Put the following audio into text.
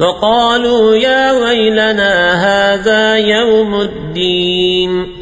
وقالوا يا ويلنا هذا يوم الدين.